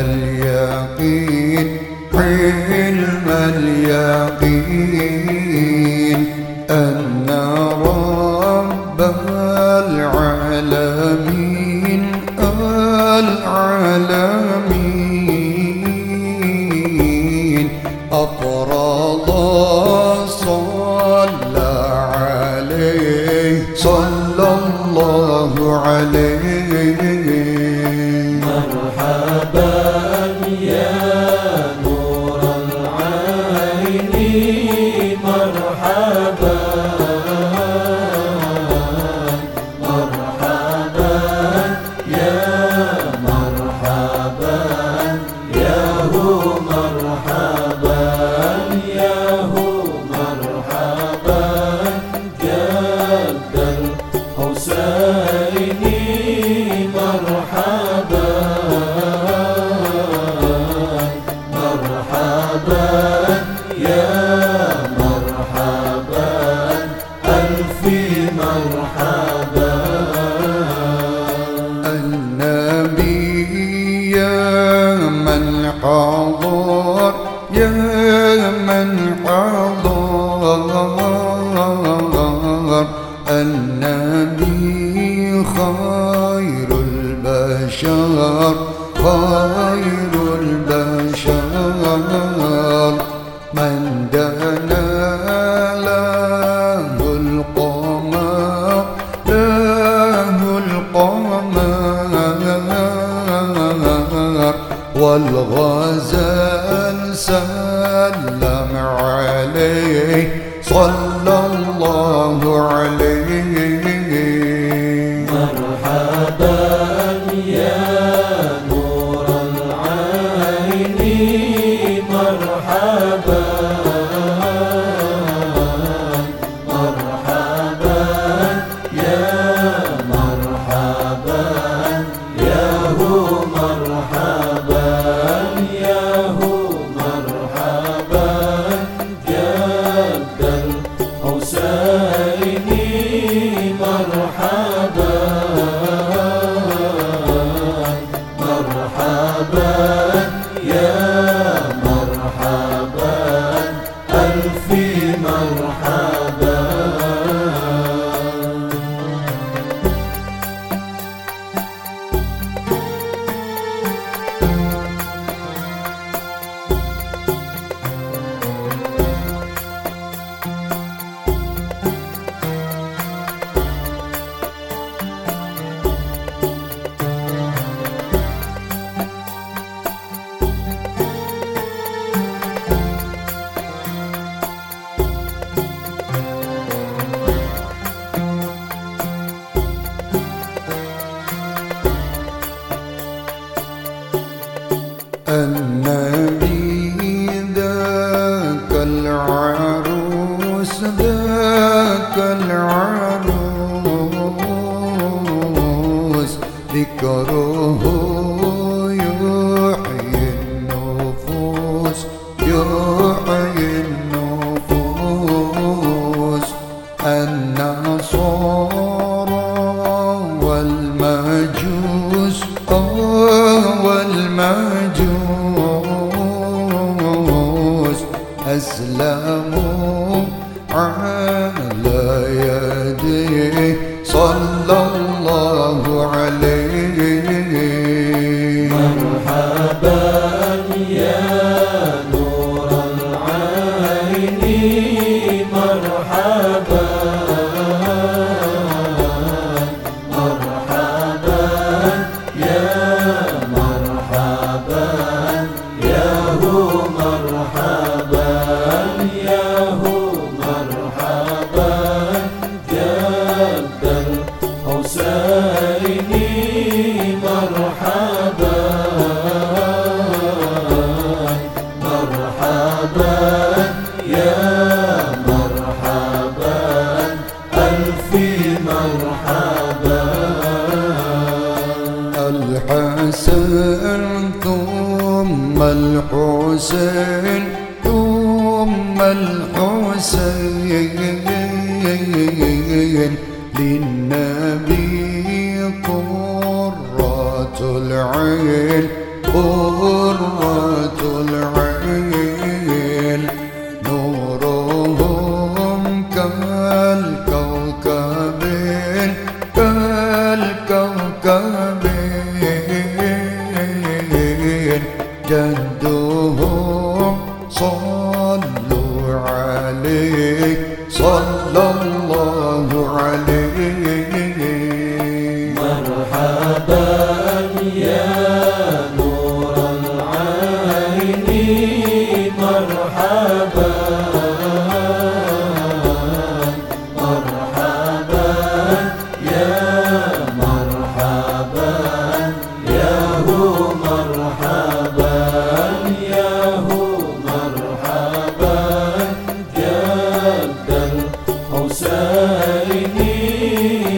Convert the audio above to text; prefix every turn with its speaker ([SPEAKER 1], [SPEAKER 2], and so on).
[SPEAKER 1] اليقين حلم طيب اليقين أن رب العالمين العالمين. أفرض صلى عليه صلى الله عليه الحضور يا من حضر one. العروس ذاك العروس ذكره Uh-huh. للنبي قرة العين قرة العين. نورهم كالكوكب كالكوكب mim.